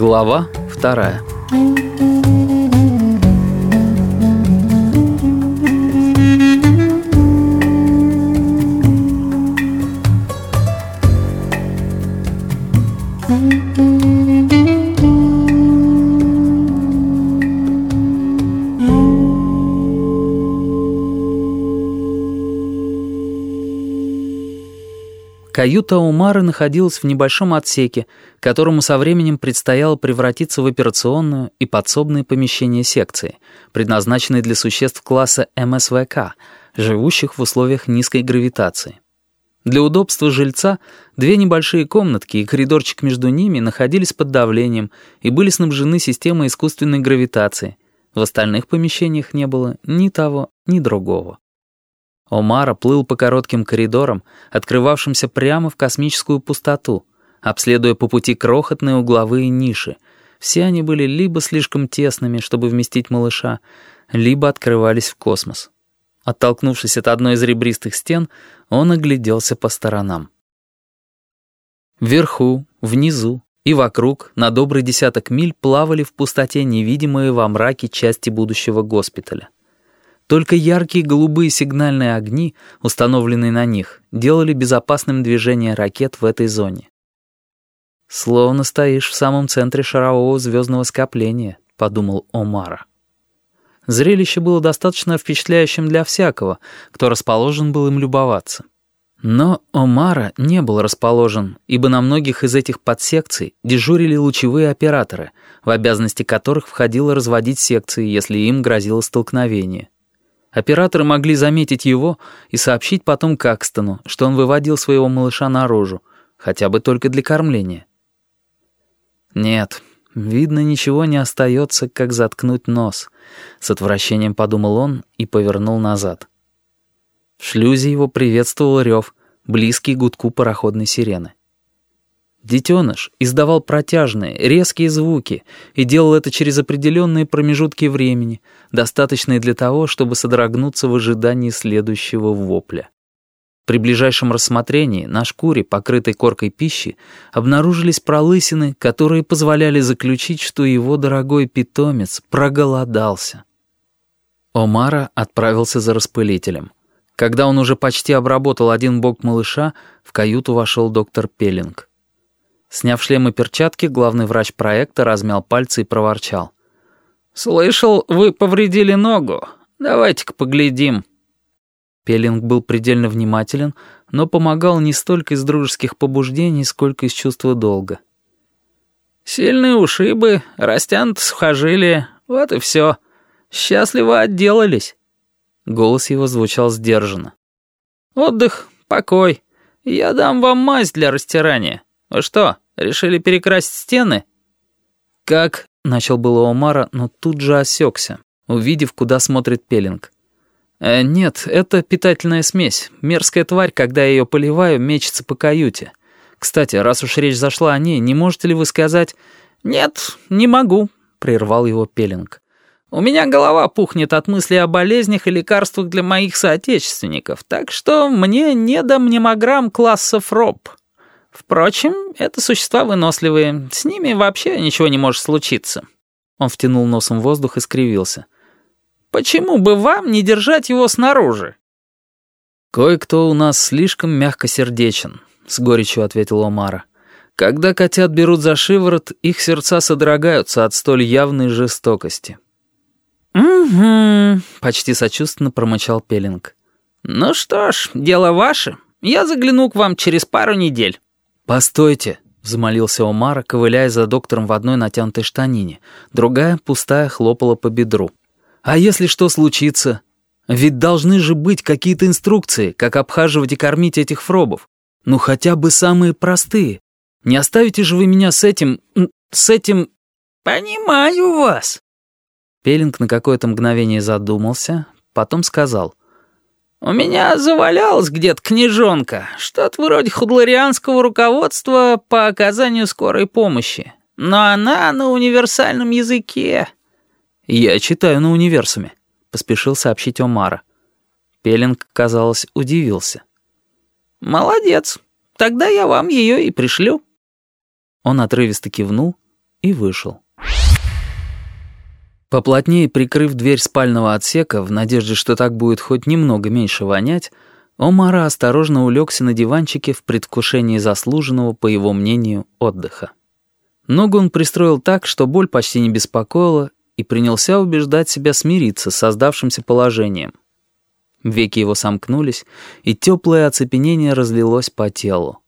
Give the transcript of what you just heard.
Глава вторая. Каюта Умары находилась в небольшом отсеке, которому со временем предстояло превратиться в операционную и подсобные помещения секции, предназначенные для существ класса МСВК, живущих в условиях низкой гравитации. Для удобства жильца две небольшие комнатки и коридорчик между ними находились под давлением и были снабжены системой искусственной гравитации. В остальных помещениях не было ни того, ни другого. Омара плыл по коротким коридорам, открывавшимся прямо в космическую пустоту, обследуя по пути крохотные угловые ниши. Все они были либо слишком тесными, чтобы вместить малыша, либо открывались в космос. Оттолкнувшись от одной из ребристых стен, он огляделся по сторонам. Вверху, внизу и вокруг на добрый десяток миль плавали в пустоте невидимые во мраке части будущего госпиталя. Только яркие голубые сигнальные огни, установленные на них, делали безопасным движение ракет в этой зоне. «Словно стоишь в самом центре шарового звездного скопления», — подумал Омара. Зрелище было достаточно впечатляющим для всякого, кто расположен был им любоваться. Но Омара не был расположен, ибо на многих из этих подсекций дежурили лучевые операторы, в обязанности которых входило разводить секции, если им грозило столкновение. Операторы могли заметить его и сообщить потом Какстону, что он выводил своего малыша наружу, хотя бы только для кормления. «Нет, видно, ничего не остается, как заткнуть нос», — с отвращением подумал он и повернул назад. В шлюзе его приветствовал рев, близкий гудку пароходной сирены. Детеныш издавал протяжные, резкие звуки и делал это через определенные промежутки времени, достаточные для того, чтобы содрогнуться в ожидании следующего вопля. При ближайшем рассмотрении на шкуре, покрытой коркой пищи, обнаружились пролысины, которые позволяли заключить, что его дорогой питомец проголодался. Омара отправился за распылителем. Когда он уже почти обработал один бок малыша, в каюту вошел доктор Пеллинг. Сняв шлем и перчатки, главный врач проекта размял пальцы и проворчал. «Слышал, вы повредили ногу. Давайте-ка поглядим». Пеллинг был предельно внимателен, но помогал не столько из дружеских побуждений, сколько из чувства долга. «Сильные ушибы, растянуто сухожилие, вот и все. Счастливо отделались». Голос его звучал сдержанно. «Отдых, покой. Я дам вам мазь для растирания». «Вы что, решили перекрасить стены?» «Как?» — начал было Омара, но тут же осекся, увидев, куда смотрит Пелинг. «Э, «Нет, это питательная смесь. Мерзкая тварь, когда я ее поливаю, мечется по каюте. Кстати, раз уж речь зашла о ней, не можете ли вы сказать...» «Нет, не могу», — прервал его Пелинг. «У меня голова пухнет от мысли о болезнях и лекарствах для моих соотечественников, так что мне не до мнемограмм класса ФРОП». Впрочем, это существа выносливые. С ними вообще ничего не может случиться». Он втянул носом воздух и скривился. «Почему бы вам не держать его снаружи?» «Кое-кто у нас слишком мягкосердечен», — с горечью ответил Омара. «Когда котят берут за шиворот, их сердца содрогаются от столь явной жестокости». «Угу», — почти сочувственно промычал Пеллинг. «Ну что ж, дело ваше. Я загляну к вам через пару недель». «Постойте!» — взмолился Омар, ковыляя за доктором в одной натянутой штанине. Другая, пустая, хлопала по бедру. «А если что случится? Ведь должны же быть какие-то инструкции, как обхаживать и кормить этих фробов. Ну, хотя бы самые простые. Не оставите же вы меня с этим... с этим...» «Понимаю вас!» Пелинг на какое-то мгновение задумался, потом сказал. «У меня завалялась где-то книжонка, что-то вроде худларианского руководства по оказанию скорой помощи, но она на универсальном языке». «Я читаю на универсуме», — поспешил сообщить Омара. Пелинг, казалось, удивился. «Молодец. Тогда я вам ее и пришлю». Он отрывисто кивнул и вышел. Поплотнее прикрыв дверь спального отсека, в надежде, что так будет хоть немного меньше вонять, Омара осторожно улегся на диванчике в предвкушении заслуженного, по его мнению, отдыха. Ногу он пристроил так, что боль почти не беспокоила, и принялся убеждать себя смириться с создавшимся положением. Веки его сомкнулись, и теплое оцепенение разлилось по телу.